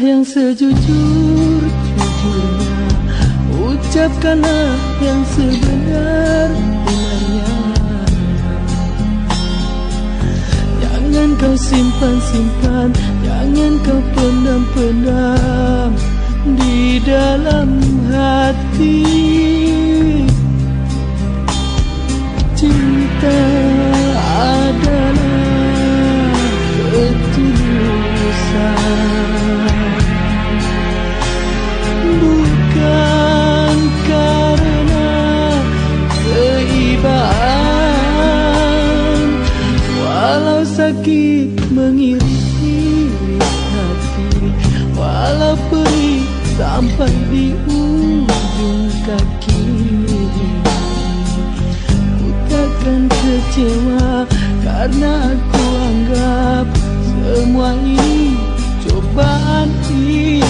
yang sejujur-jujurnya Ucapkanlah yang sebenar-benarnya Jangan kau simpan-simpan Jangan kau pendam-pendam Di dalam hati sakit mengiris hati. Walau perih sampai di ujung kaki. Ku takkan kecewa karena aku anggap semua ini cobaan ilahi